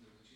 tako kot mislim,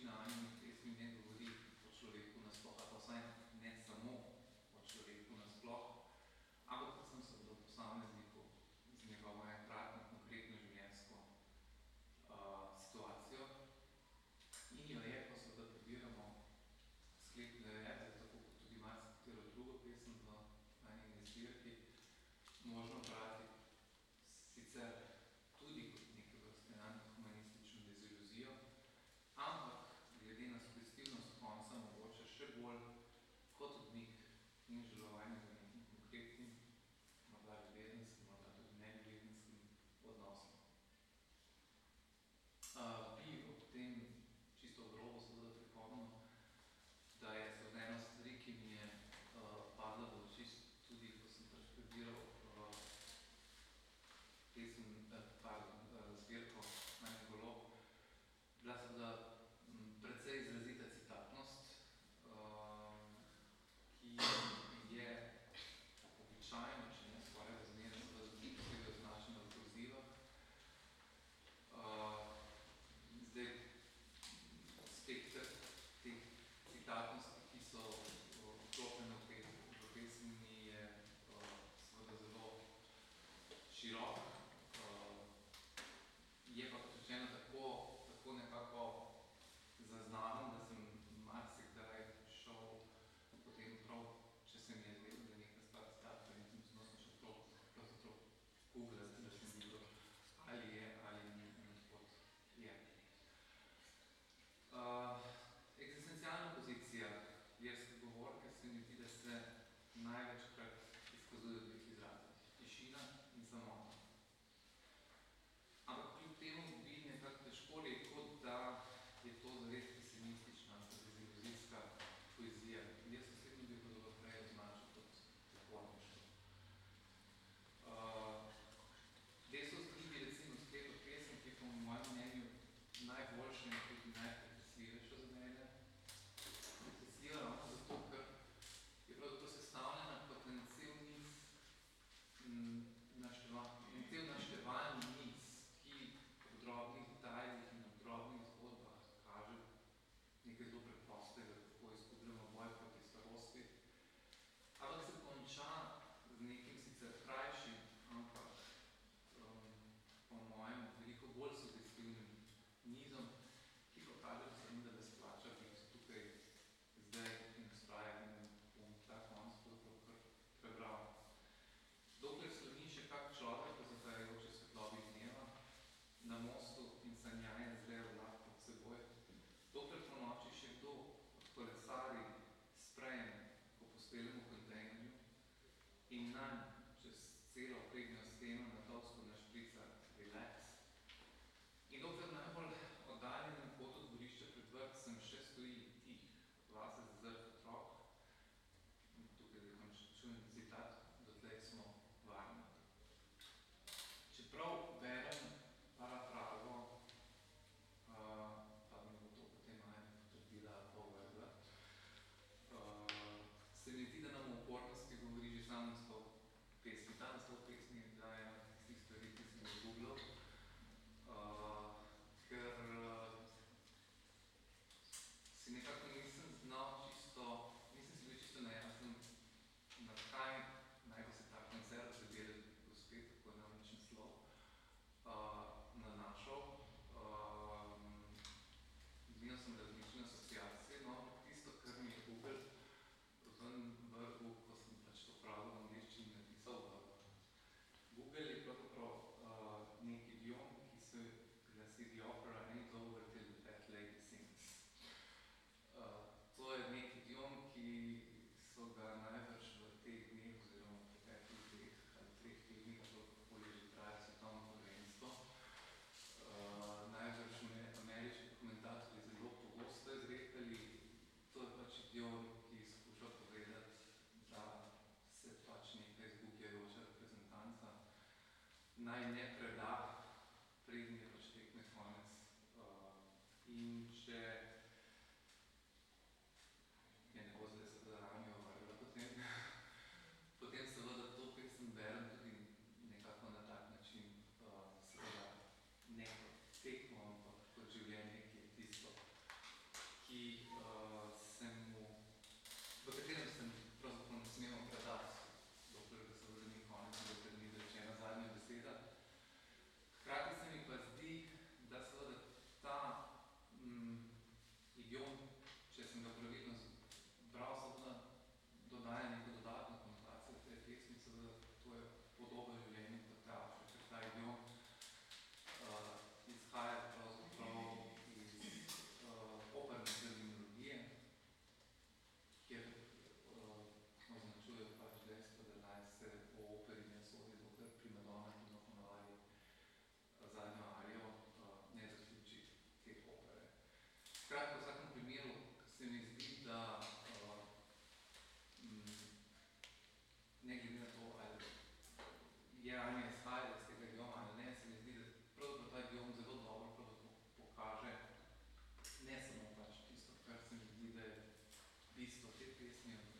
da večina Yes, ma'am.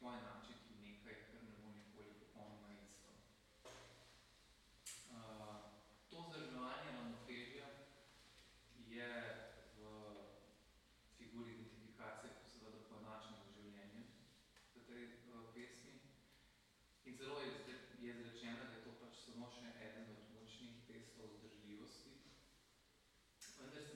poenačiti v nekaj, kar ne bo nikoli popolnoma isto. Uh, to zdrževanje ravnotežja je v figuri identifikacije, ko seveda poenačeno v življenju v tej uh, pesmi. In zelo je, je izrečeno, da je to pač samo še eden od močnih testov zdržljivosti. Vendar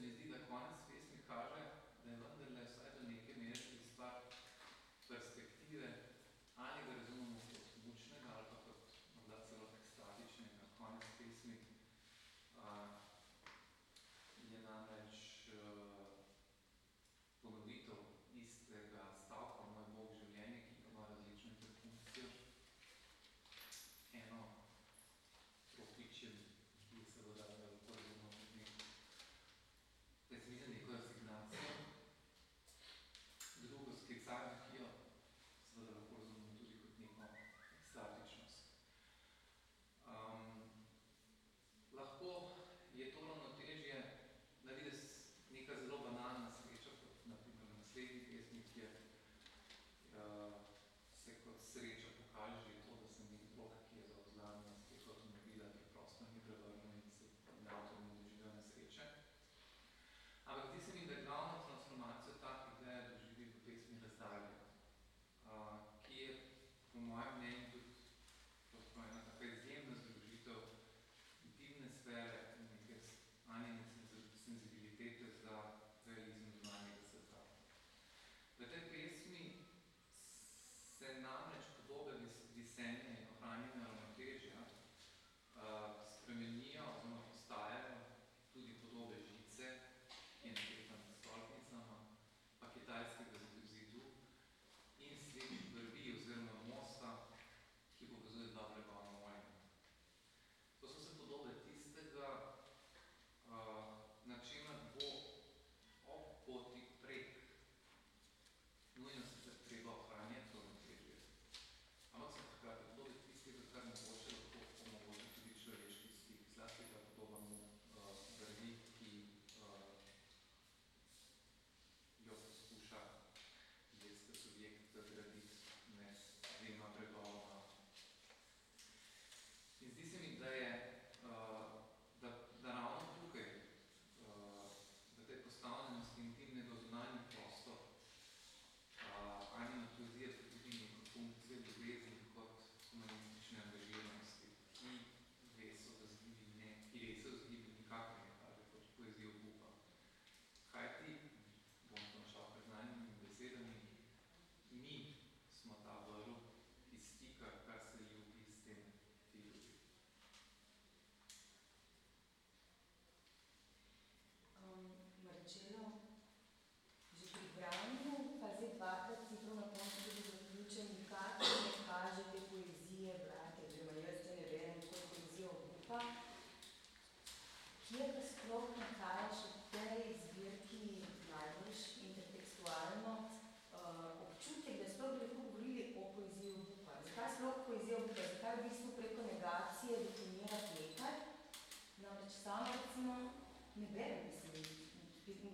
Pacino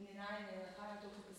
你哪一年的？他俩都。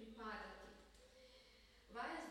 pripadati. Vaja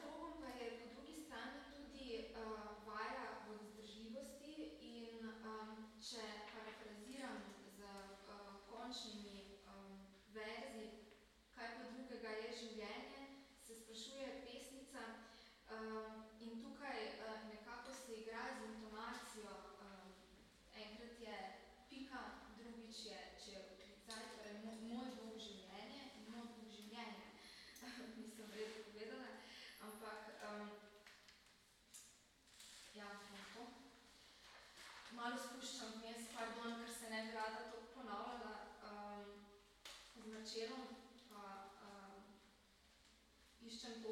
malo spuščam vmes, pardon, ker se ne bi rada to ponavljala um, z načelom, pa um, iščem to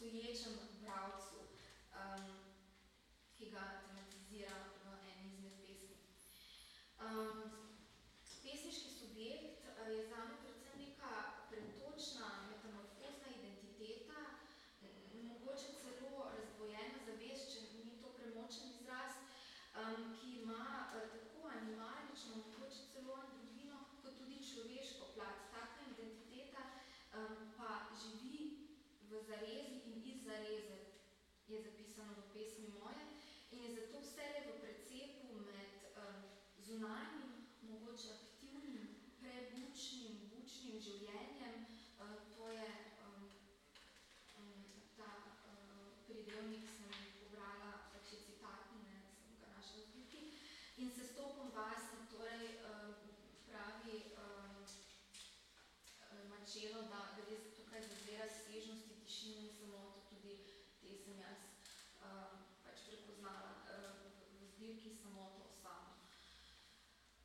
作业什么？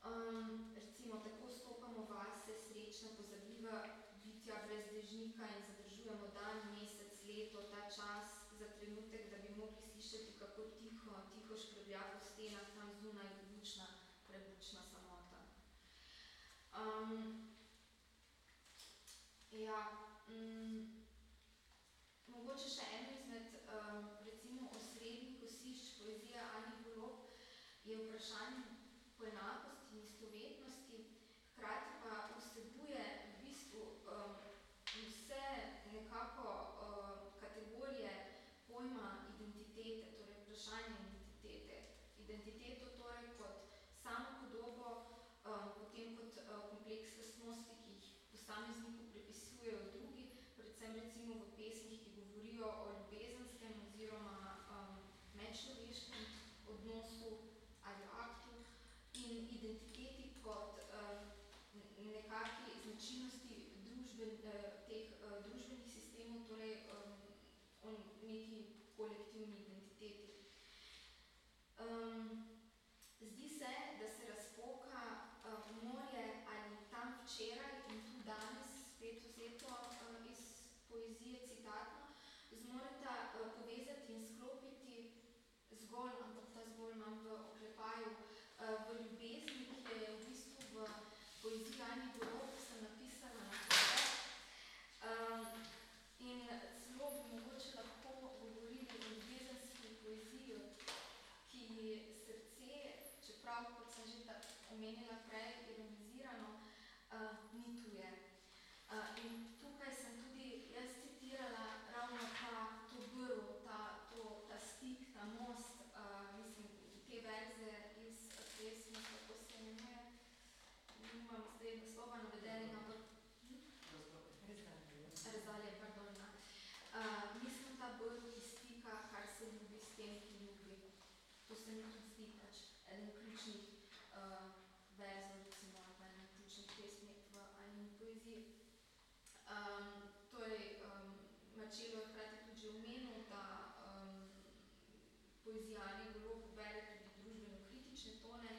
Um, recimo, tako stopamo vase, srečna, pozabljiva bitja brez dežnika in zadržujemo dan, mesec, leto, ta čas za trenutek, da bi mogli slišati, kako tiho, tiho škrbja po stenah tam zunaj bučna, prebučna samota. Um, ja, um, mogoče še eno izmed, um, recimo, osrednjih osišč poezija Ani Golob je vprašanje omenila prej, ironizirano, uh, ni tuje. Uh, in tukaj sem tudi jaz citirala ravno ta, to brvo, ta, to, ta stik, ta most, uh, mislim, te verze iz pesmi, kako se imenuje, nimam zdaj naslova navedenega, ampak hm? Rezalje, pardon. Na. Uh, mislim, da bolj stika, kar se ljubi s tem, ki ljubi. To se mi tudi zdi pač eden ključnih Um, torej, ehm, um, Mačelo je hkrati tudi že omenil, da ehm, um, poezija Ane Golob bere tudi družbeno kritične tone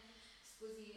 skozi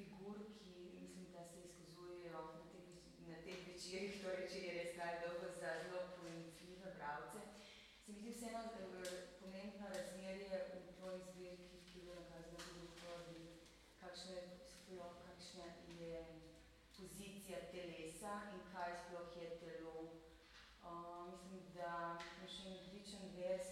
figur, ki mislim, da se izkazujejo na teh, na teh večerih, torej če je res kaj dolgo za zelo pojentljive bravce. Se mi zdi vseeno pomembno razmerje v tvoji zbirki, ki je nakazano tudi v tvoji, kakšna je, sploh, kakšna je pozicija telesa in kaj sploh je telo. Uh, mislim, da je še en odličen vers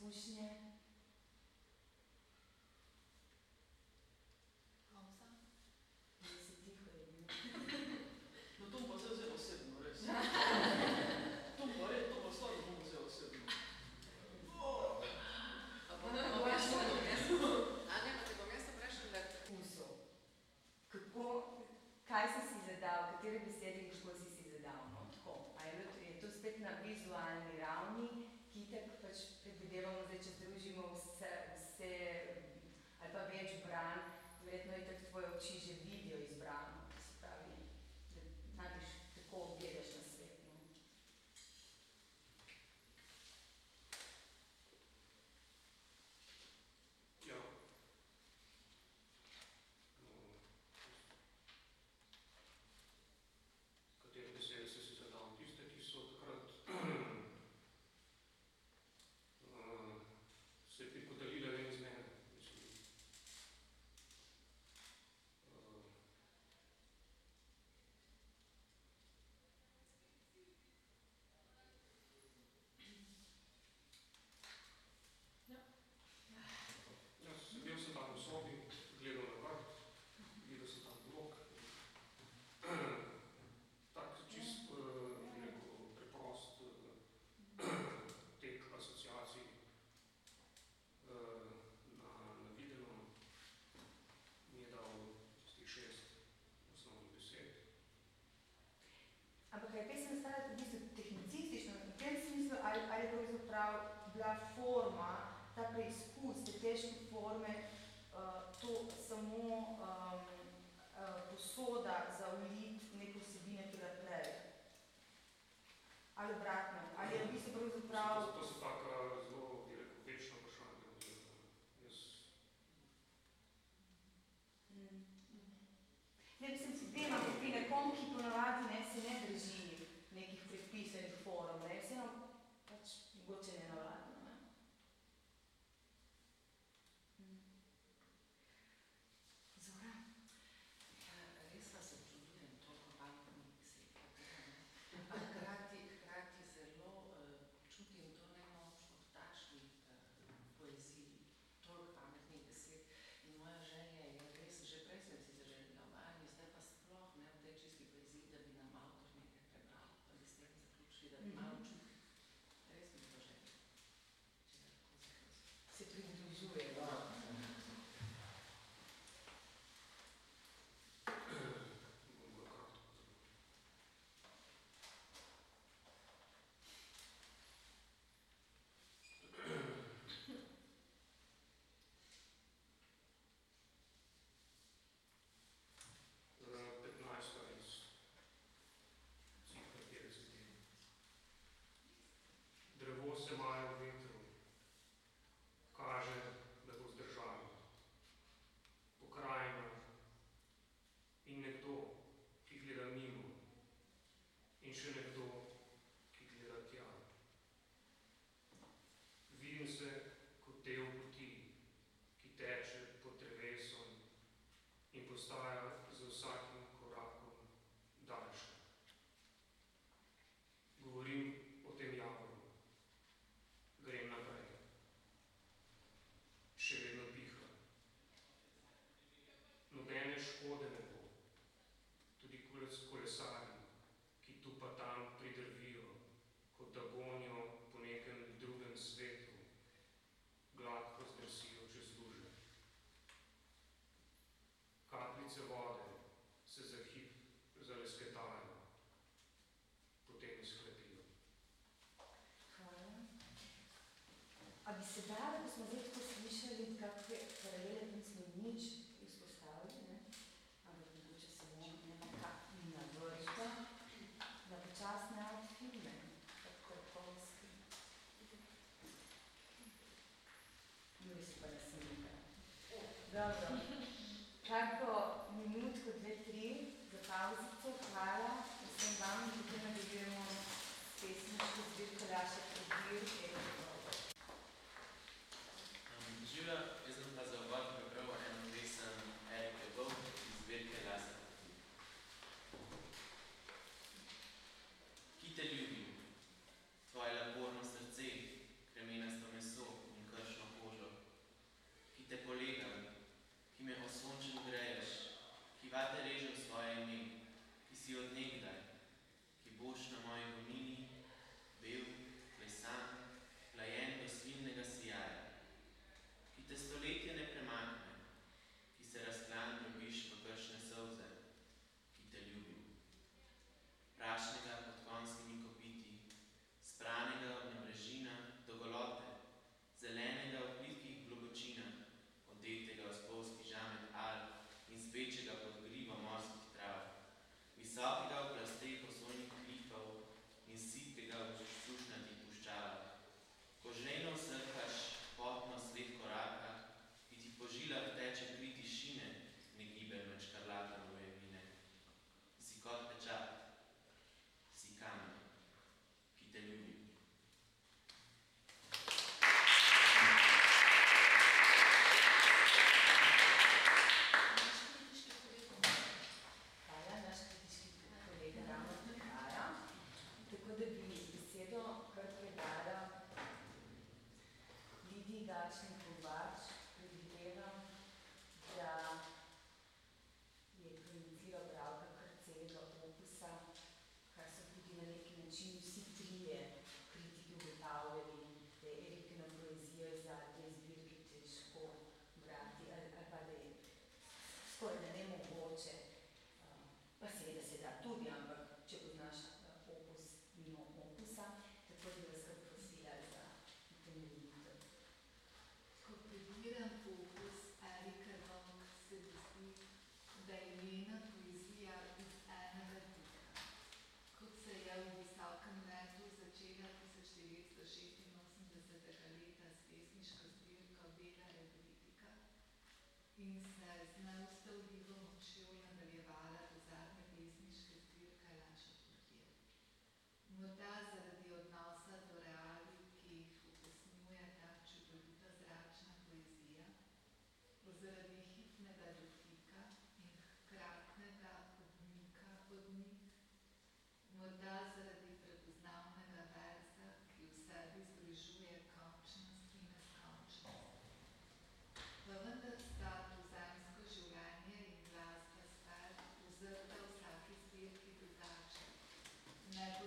呼吸。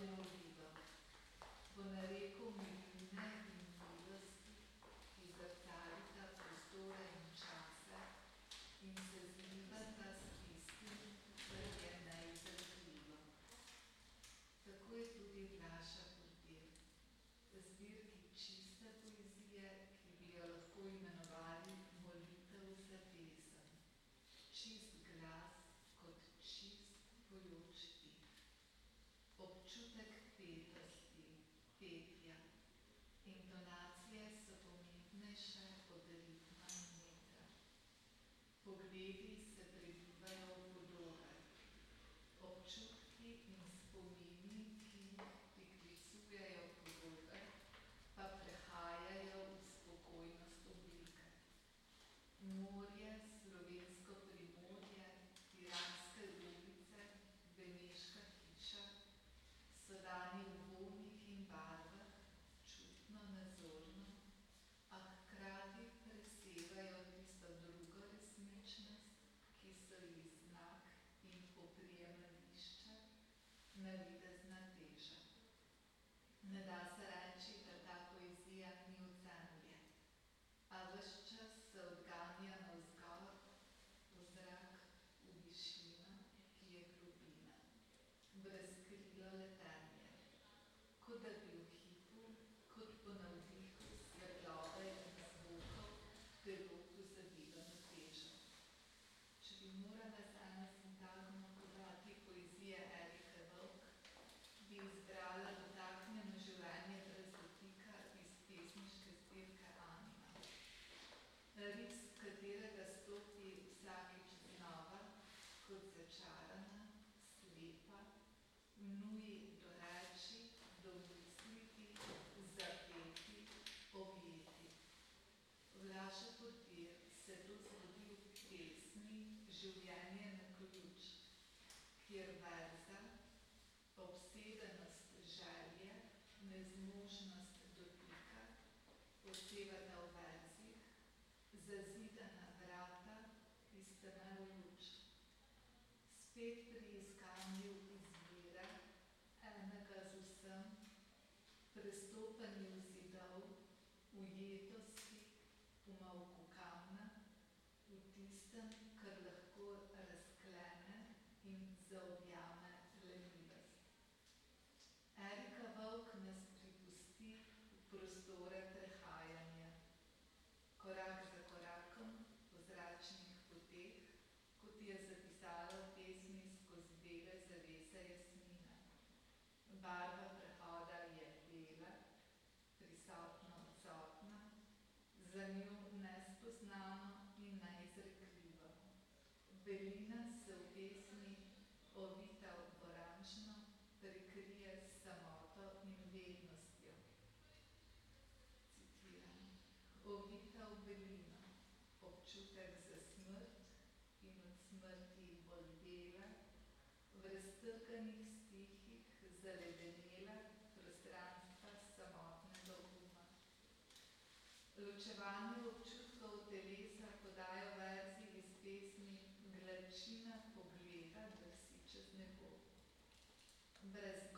non udito. Buona rete. najsrečnejše podelitna imetra. Pogledi Amen. razočarana, slepa, mnuji doreči, domisliti, zapeti, objeti. Vlaša potir se tu zgodi v pesmi Življenje na ključ, kjer ver take ločevanju občutkov telesa podajo verzi iz pesmi Glačina pogleda drsi čez nebo. Brez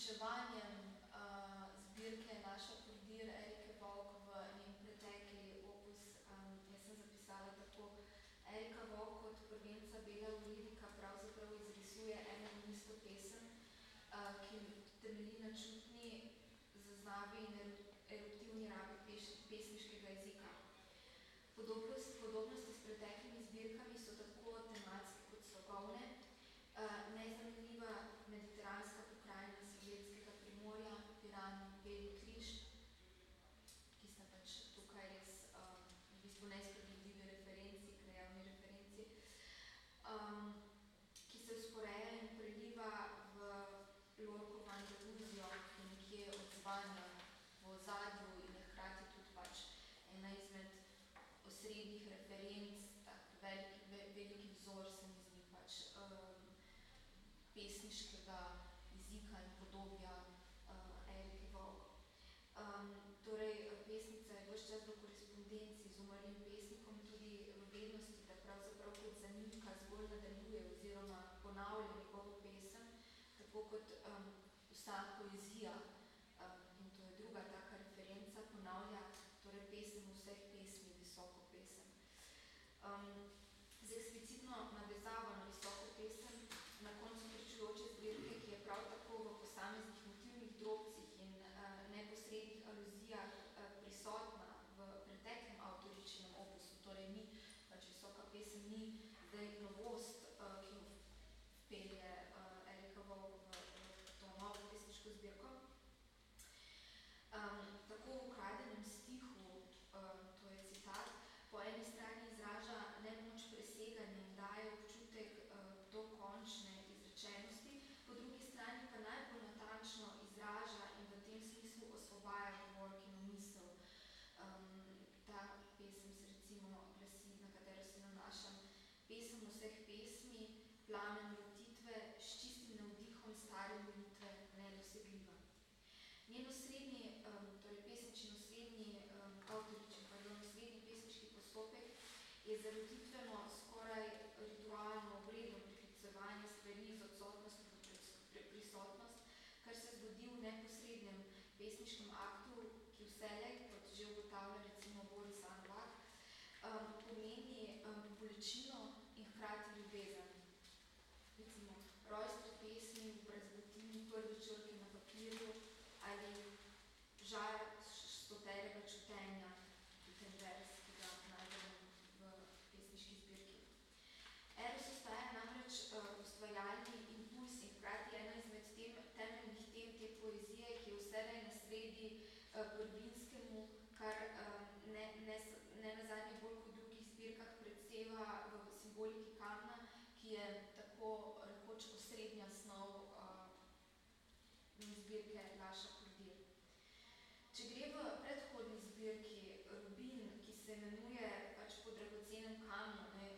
vključevanjem uh, zbirke Naša pridir Erike Volk v njen pretekli opus, um, jaz sem zapisala tako, Erika Volk kot prvenca bela lirika pravzaprav izrisuje eno in isto pesem, uh, ki temelji na čutni zaznavi in eruptivni rabi pes, pesniškega jezika. Podobnost ponavlja njegovo pesem, tako kot um, vsa poezija, um, in to je druga taka referenca, ponavlja torej pesem vseh pesmi, visoko pesem. Um, z eksplicitno navezavo na visoko pesem, na koncu pričujoče zbirke, ki je prav tako v posameznih motivnih drobcih in uh, neposrednih aluzijah uh, prisotna v preteklem avtoričinem opusu, torej ni, pač visoka pesem ni zdaj novost, uh, ki jo vpelje uh, Erika Vovk v, v to novo pesniško zbirko. Um, tako v ukradenem stihu, um, to je citat, po eni strani izraža nemoč preseganja in daje občutek uh, dokončne izrečenosti, po drugi strani pa najbolj natančno izraža in v tem smislu osvobaja govorkino misel. Um, ta pesem se recimo glasi, na katero se nanašam, pesem vseh pesmi, plamen rotitve, s čistim navdihom stare molitve, nedosegljiva. Njen osrednji, um, torej pesničin osrednji, um, avtoričin, pardon, osrednji pesniški postopek je zarotitveno, skoraj ritualno obredno priklicevanje stvari z odsotnosti v prisotnost, kar se zgodi v neposrednem pesniškem aktu, ki vselej, kot že ugotavlja recimo Boris Anvak, um, pomeni um, bolečino in hkrati ljubezen. Recimo, rojstvo pesmi v brazgotini prve črke na papirju ali žar stoterega čutenja, ten vers, ki ga najdemo v pesniški zbirki. Eros ostaja namreč uh, ustvarjalni impuls in hkrati ena izmed tem, temeljnih tem te poezije, ki je vselej na sredi uh, prvinskemu, kar um, ne, ne, ne nazadnje bolj kot drugih zbirkah predseva v simboliki kamna, je tako rekoč osrednja snov uh, zbirke Laša Kordir. Če gre v predhodni zbirki Rubin, ki se imenuje pač po dragocenem kamnu, ne,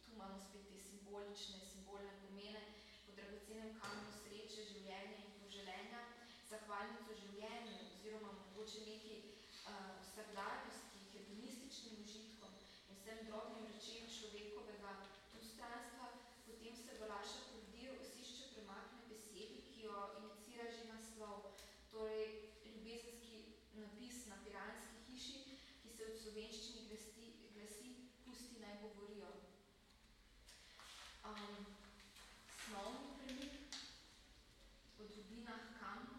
tu imamo spet te simbolične, simbolne pomene, po dragocenem kamnu sreče, življenja in poželenja, zahvalnico življenju oziroma mogoče neki uh, vsakdanjosti, hedonističnim užitkom in vsem drobnim rečem človekovega tu stranstva, potem se v Laša Kordir osišče premakne besedi, ki jo inicira že naslov, torej ljubezenski napis na piranski hiši, ki se v slovenščini glasi, glasi pusti naj govorijo. Um, snovni premik od rubina h kamnu,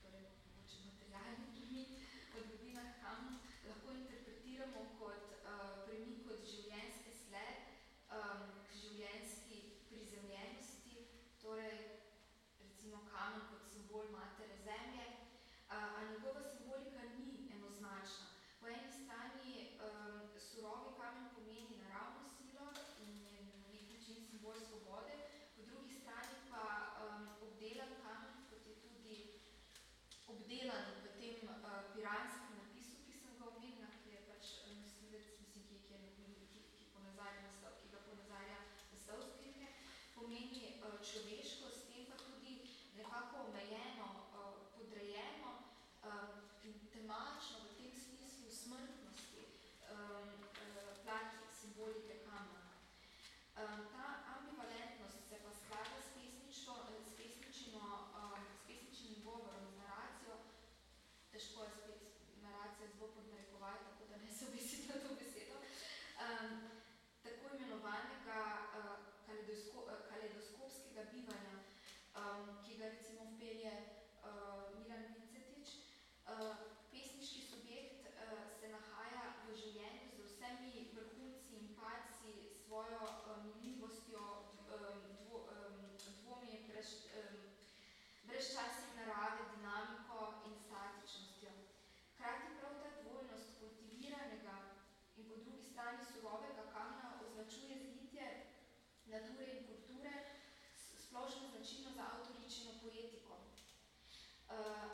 torej mogoče materialni premik od rubina h kamnu, lahko interpretiramo kot uh, premik od življenjske sled um, k življenjski prizemljenosti, torej recimo kamen kot simbol matere zemlje, a, a njegova simbolika ni enoznačna. Po eni strani um, surovi kamen pomeni naravno silo in je na nek način simbol svobode, po drugi strani pa um, obdelan kamen, kot je tudi obdelan v tem uh, piranskem napisu, ki sem ga omenila, ki je pač nosilec, mislim, ki, ki, je, ki, ki, ponazarja naslov, ki ga ponazarja zbirke, pomeni težko je spet naracija zelo podnarekovati, tako da ne se obesiti na to besedo, um, tako imenovanega eh, uh, kaleidosko, uh, eh, kaleidoskopskega bivanja, um, ki ga recimo vpelje uh, Milan Vincetič. Uh, pesniški subjekt uh, se nahaja v življenju z vsemi vrhunci in padci svojo nature in kulture, splošno značilno za avtoričino poetiko. Uh,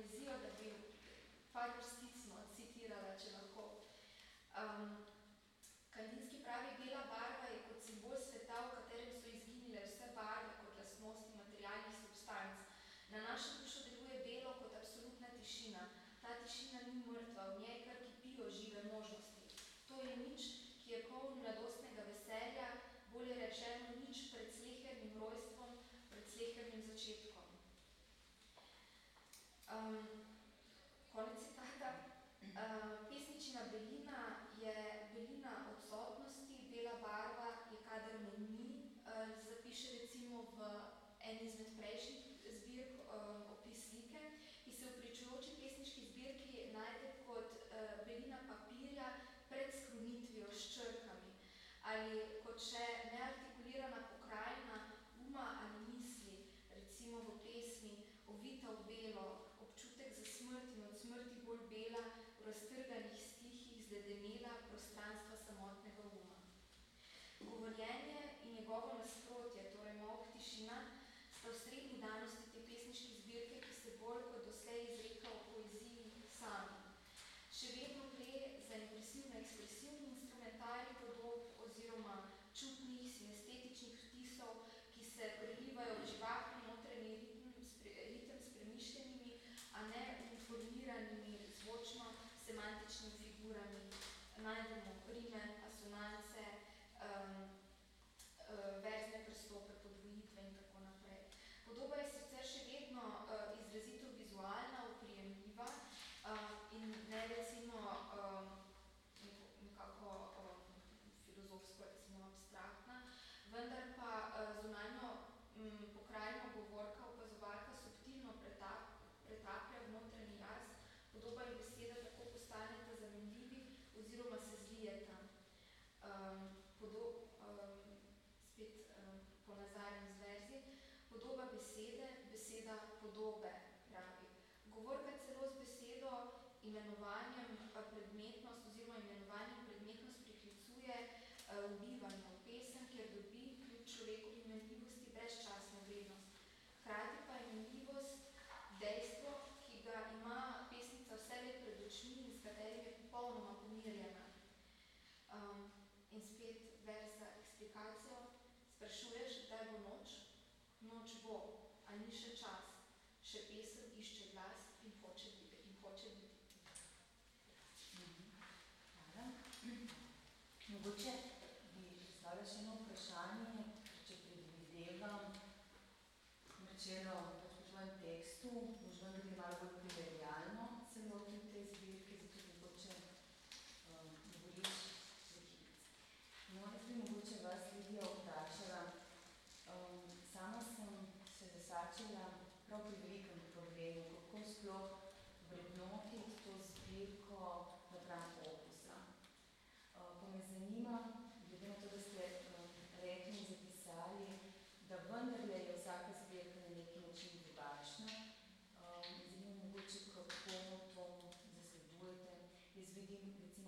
poezijo, da bi par vrstic no, citirala, če lahko. Ehm, um, Kalinska ali kot še neartikulirana pokrajina uma ali misli, recimo v pesmi, ovita v belo, občutek za smrt in od smrti bolj bela, v raztrganih stihih zledenela prostranstva samotnega uma. Govorjenje in njegovo nasprotje, torej mok tišina, sta osrednji danosti te pesniške zbirke, ki se bolj kot doslej izreka o poeziji sami. Še vedno це приліває oziroma se zlijeta. Um, ehm, podo, um, spet ehm, um, ponazarjam z verzi. Podoba besede, beseda podobe.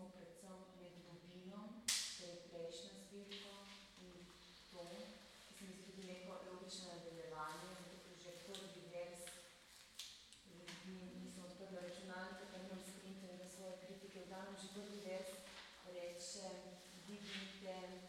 smo predvsem med novinom, to je prejšnja zbirka in to, ki se mi zdi neko logično nadaljevanje, zato ker že prvi vers nisem odprla računalnika, ker imam skrintenega svoje kritike, v danem že prvi vers reče, vidite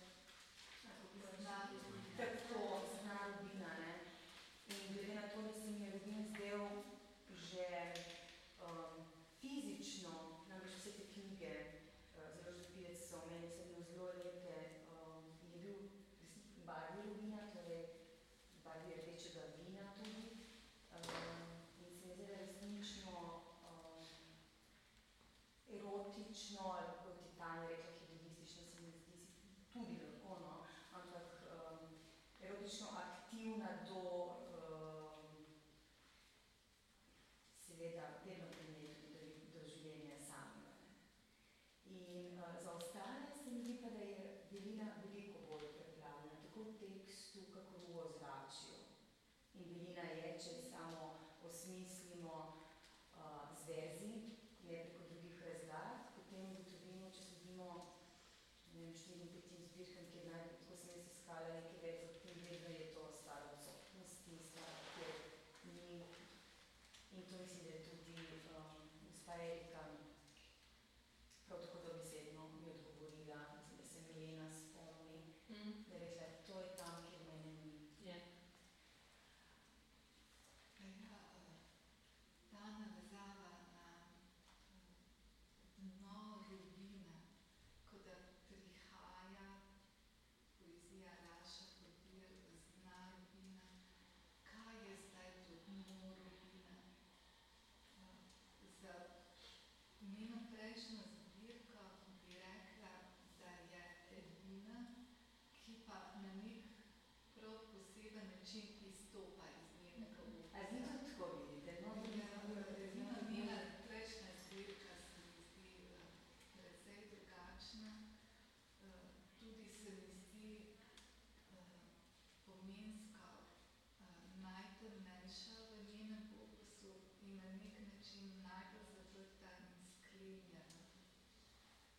najtemnejša v njenem opusu in na nek način najbolj zaprta in sklenjena.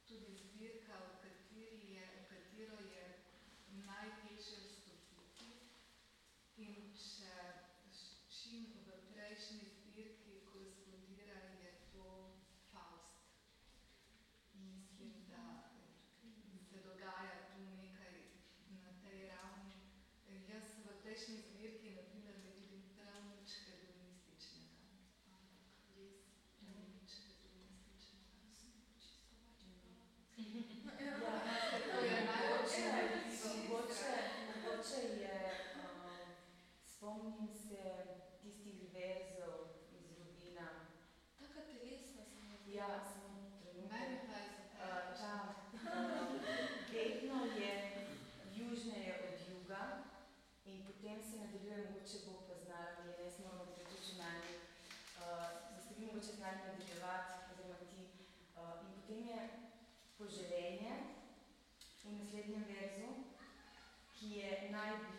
Tudi zbirka, v kateri je, v katero je naj, je najbliže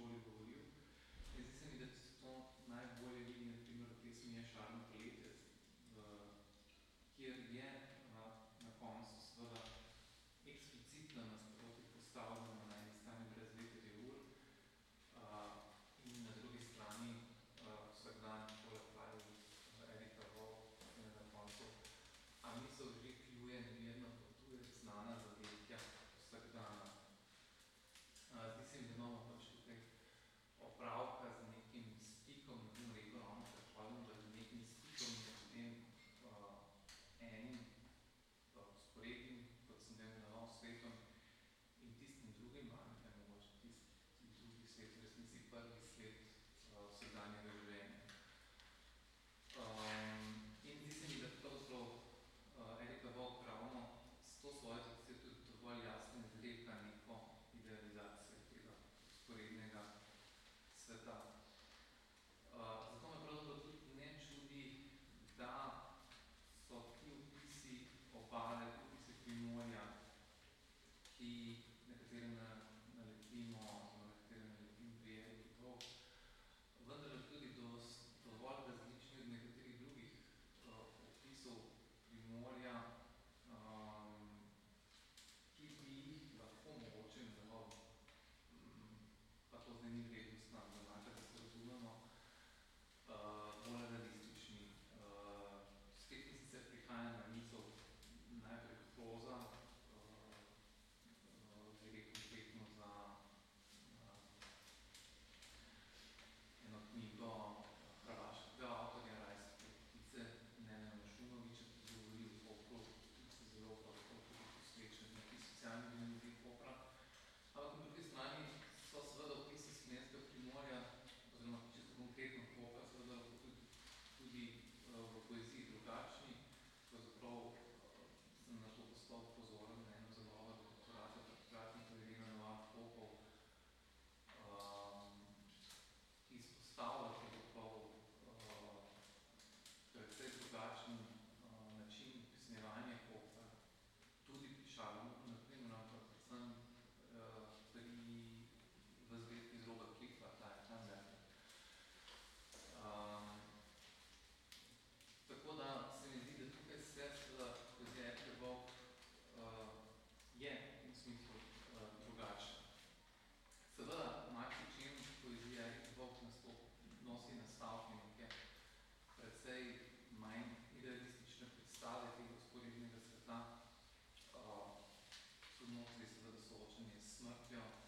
šoli govoril. In zdi se mi, da to najbolje vidi na primer v pesmi Je šarm soočenje s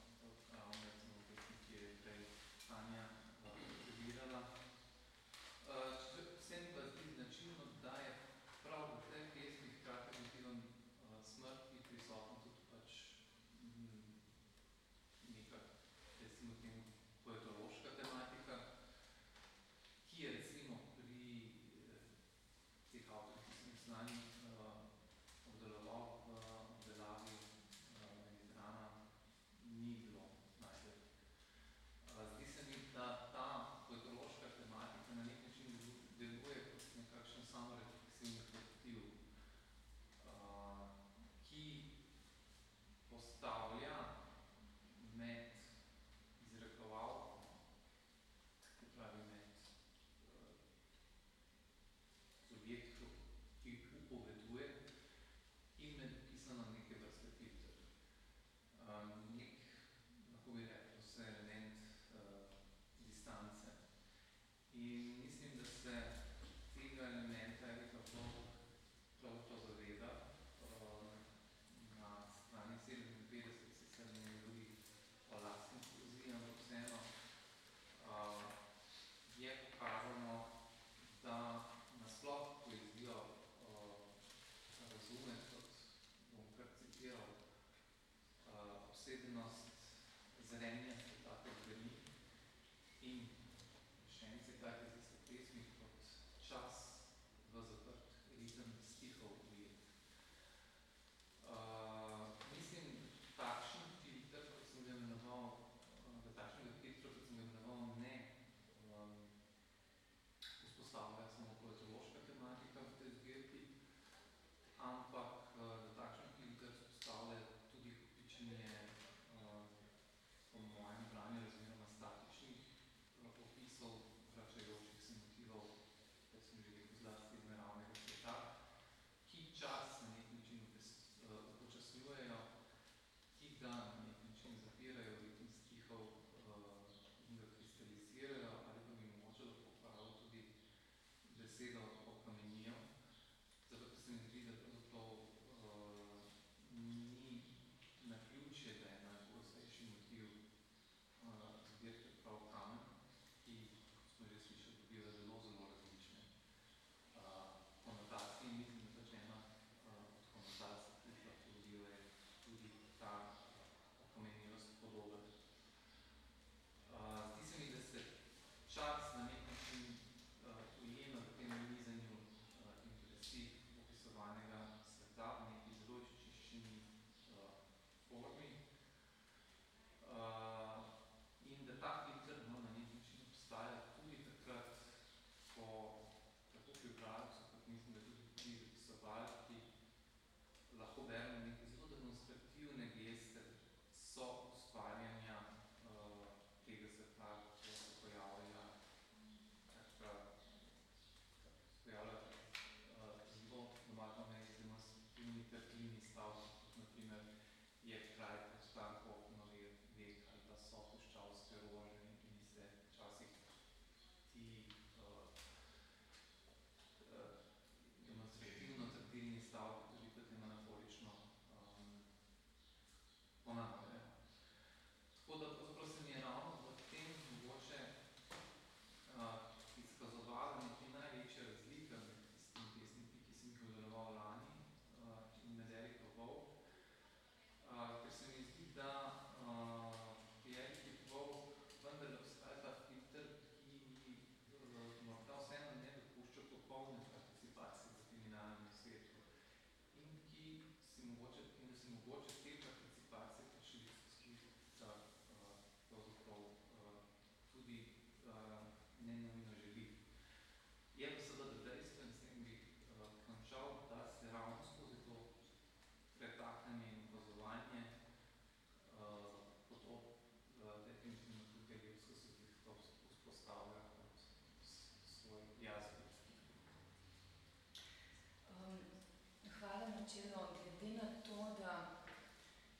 načelo, glede na to, da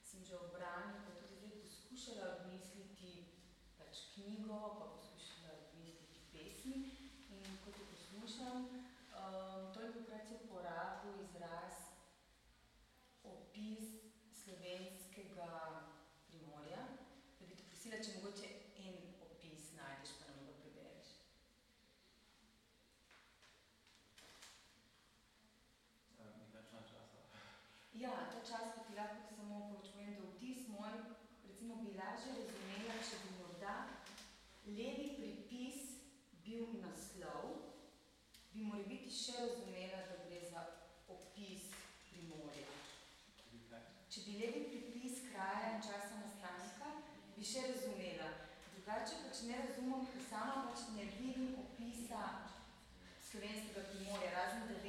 sem že v branju, pa tudi zdaj poskušala odmisliti pač knjigo, pa še razumela, da gre za opis primorja. Če bi levi pripis kraja in časa nastanka, bi še razumela. Drugače pač ne razumem, ker sama pač ne vidim opisa slovenskega primorja, razen da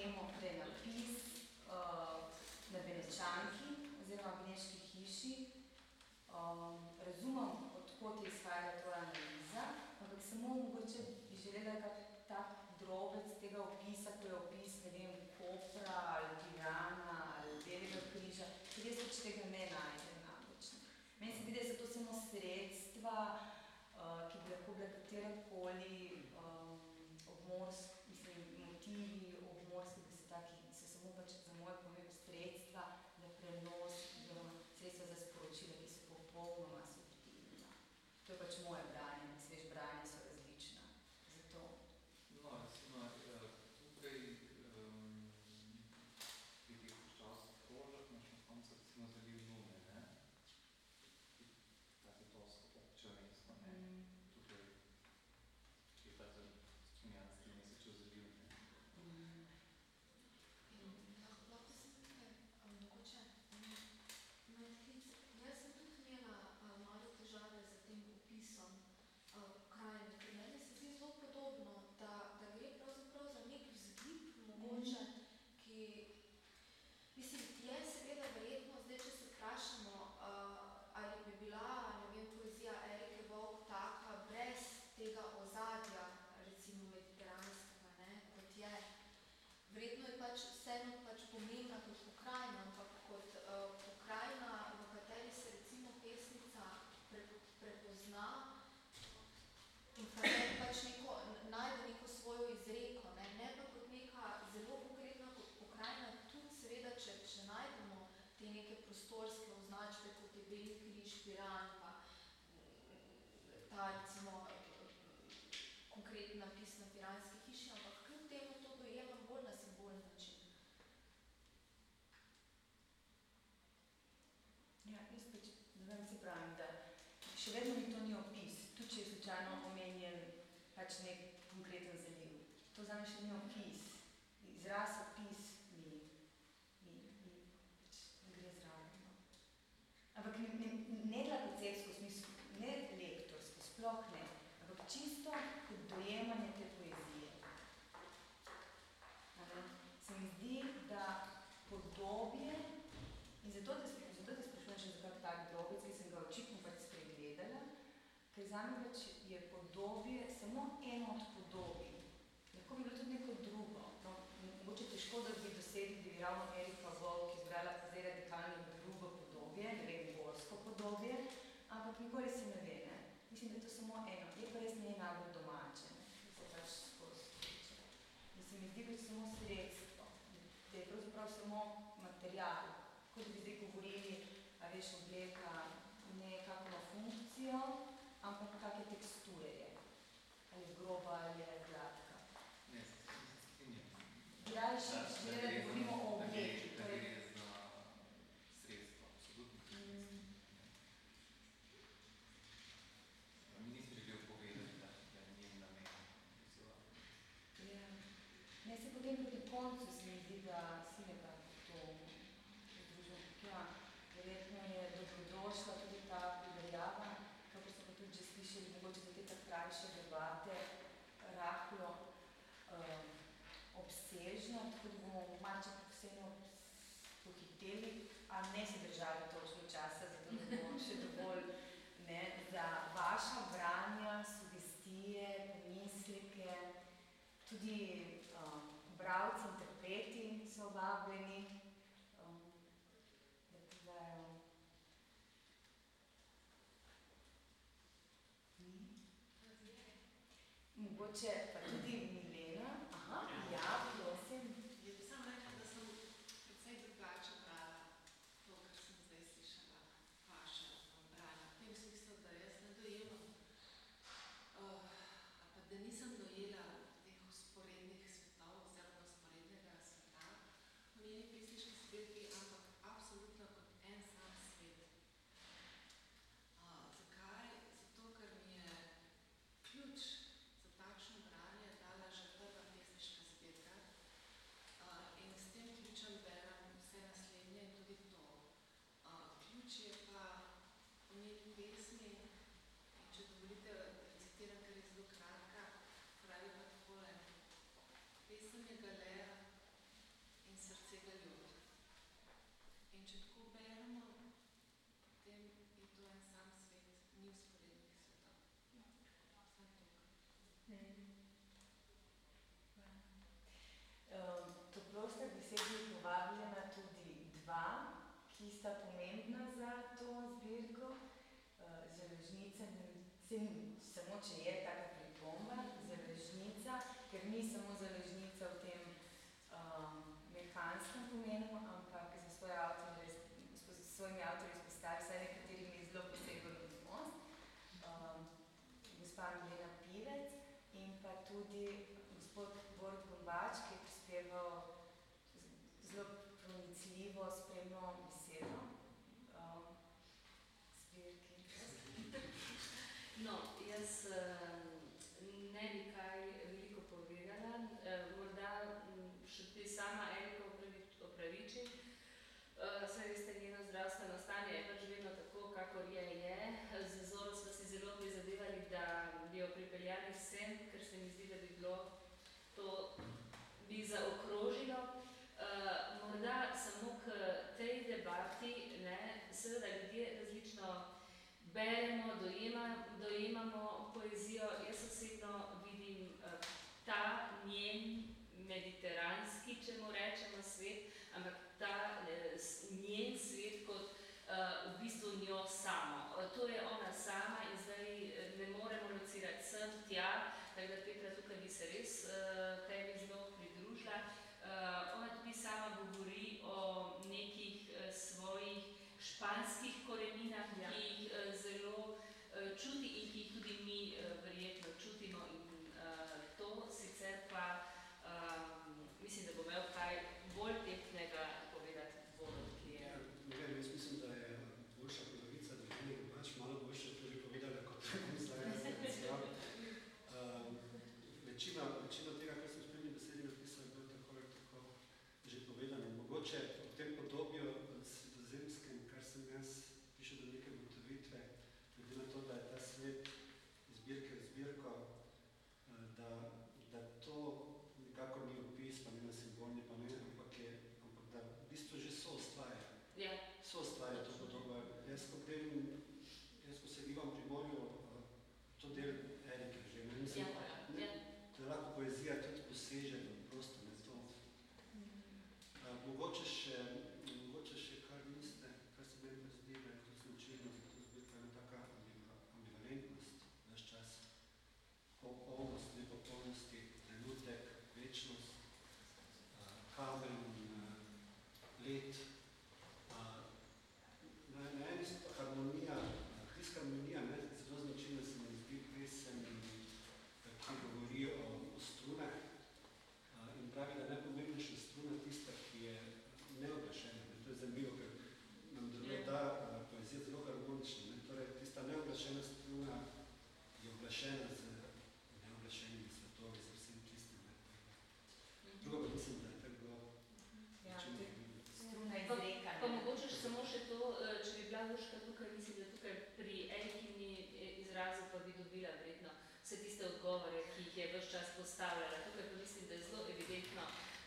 Beli križ, Piran, pa eh, ta recimo konkreten napis na piranski hiši, ampak kljub temu to dojemam bolj na simbolen način. Ja, jaz pač, da vam se pravim, da še vedno mi to ni opis, tudi če je slučajno omenjen pač nek konkreten zaliv. To zame še ni opis. Izraz Namreč je podobje samo eno od podobi. Lahko bi bilo tudi neko drugo. No, mogoče težko, da bi dosegli, da bi ravno Erika Volk izbrala zdaj radikalno drugo podobje, ne vem, bolsko podobje, ampak nikoli se ne ve. Ne? Mislim, da je to samo eno. Je pa res ne najbolj domače. Ne? Se pač skozi spriča. Da se mi zdi, da je samo sredstvo. Da je pravzaprav samo material. Kot bi zdaj govorili, a veš, obleka nekako funkcijo, koncu se mi zdi, da Sileka to družbo pokima. Ja, verjetno je dobrodošla tudi ta primerjava, kako smo tudi že slišali, mogoče za te krajše debate, rahlo um, obsežno, tako da bomo malce posebno pohiteli, a ne se držali točno časa, zato da bomo še dovolj ne, za vaša branja, sugestije, pomisleke, tudi ehm, um, bralci to Samo če je ta zaokrožilo. Uh, morda samo k tej debati, ne, seveda ljudje različno beremo, dojemamo, dojemamo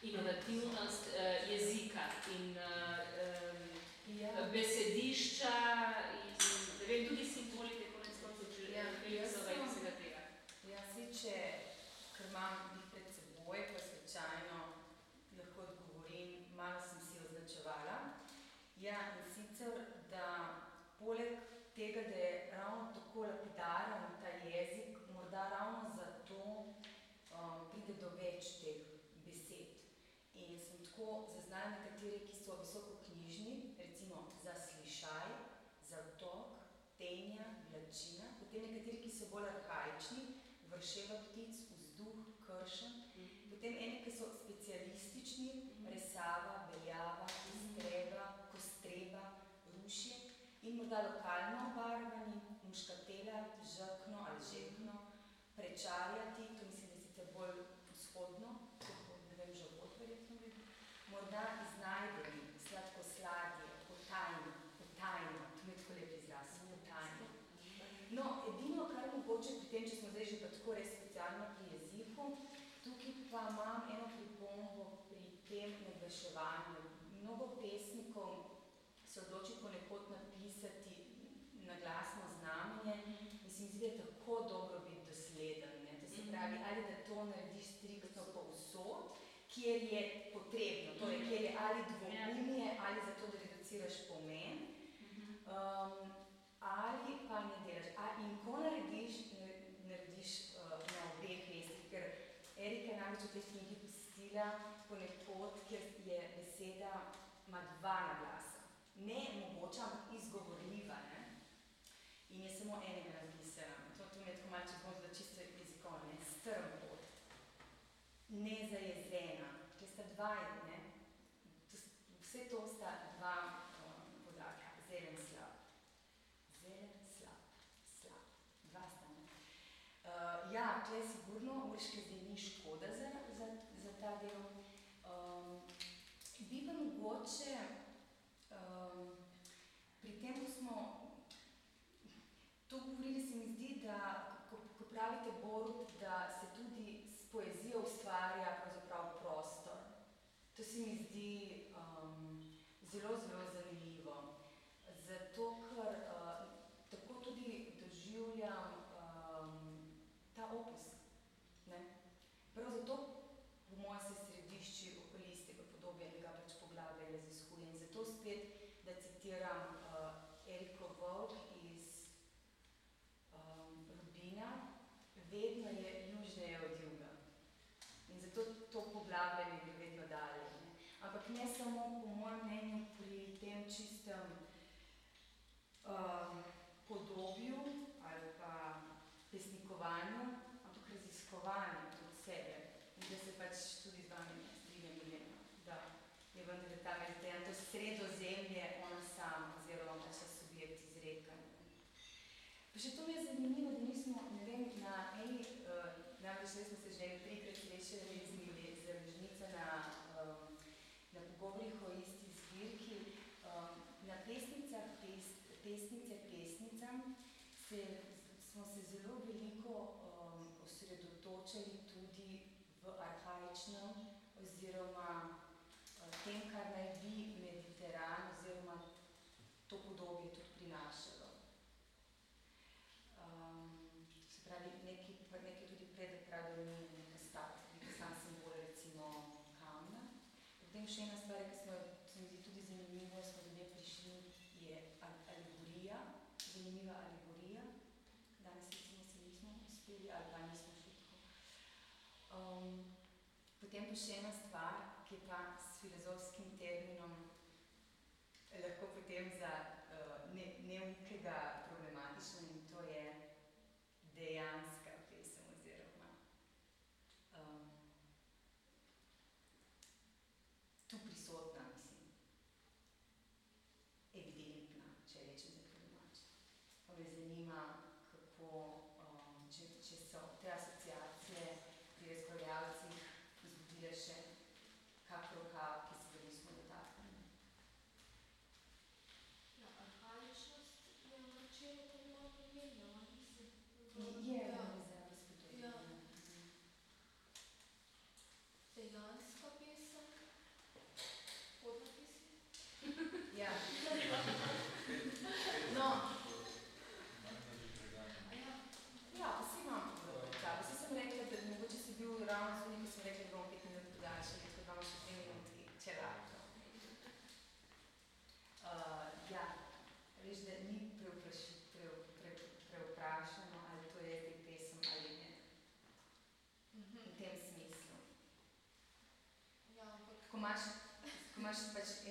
you know, that fueled Tako zaznala nekatere, ki so visokoknjižni, recimo za slišaj, za otok, tenja, vlačina, potem nekateri, ki so bolj arhaični, vrševa ptic, vzduh, kršen, potem eni, ki so specialistični, resava, beljava, iztreba, kostreba, rušje in morda lokalno obarvani, muškatela, žakno ali žekno, prečarjati, to mislim, da je sicer bolj vzhodno, tako, ne vem, žalot verjetno bi, morda iznajdeni, sladko sladje, potajno, potajno, to mi je tako lep izraz, potajno. No, edino, kar mogoče pri tem, če smo zdaj že pa tako res specialno pri jeziku, tukaj pa imam eno pripombo pri tem naglaševanju. Mnogo pesnikov se odloči ponekod napisati naglasno znamenje in se mi zdi, da je tako dobro biti dosleden. Ne? To se pravi, ali da to narediš striktno povsod, kjer je potrebno, torej kjer je ali dvoumje, ali zato, da reduciraš pomen, um, ali pa ne delaš. A, in ko narediš, nar- narediš uh, na obeh mestih, ker Erika je namreč v tej knjigi pustila ponekod, kjer je beseda, ima dva naglasa. Ne mogoča, izgovorljiva. Ne? In je samo enega napisana. To, to mi je tako malce bom zdaj čisto jezikovno, ne? strm pot. Nezajezena. Ker sta dva, ne? Vse to sta dva um, podarka. Zelen slab. Zelen slab. Slab. Dva sta, ne? Uh, ja, tle sigurno urške zdaj ni škoda za ta del. Um, bi pa mogoče um, pri tem, ko smo to govorili, se mi zdi, da ko, ko pravite Borut, da se tudi s poezijo ustvarja pravzaprav prostor. To se mi zdi um, zelo, zelo zanimivo. Zato, ker uh, tako tudi doživljam um, ta opus. Ne? Prav zato, po mojem, se središči okolistega podobja tega pač poglavja raziskuje. In zato spet, da citiram uh, Eriko Volk iz um, Rubina, vedno je južneje od juga. In zato to poglavljanje gre vedno dalje. Ne? Ampak ne samo, po mojem mnenju, pri tem čistem um, podobju ali pa pesnikovanju, ampak raziskovanju tudi sebe. In da se pač tudi z vami strinjam, da je vendar ta mediteran, to sredozemlje ona sama, oziroma pač ta subjekt izrekanja. Pa še to mi je zanimivo, da nismo, ne vem, na eni, uh, namreč zdaj smo se že trikrat srečali z Mili, z Režnica na, um, na pogovorih o isti zbirki. Um, na pesnicah, pes, pesnice, pesnicam se, tem pa še ena stvar, ki je pa z filozofske much, but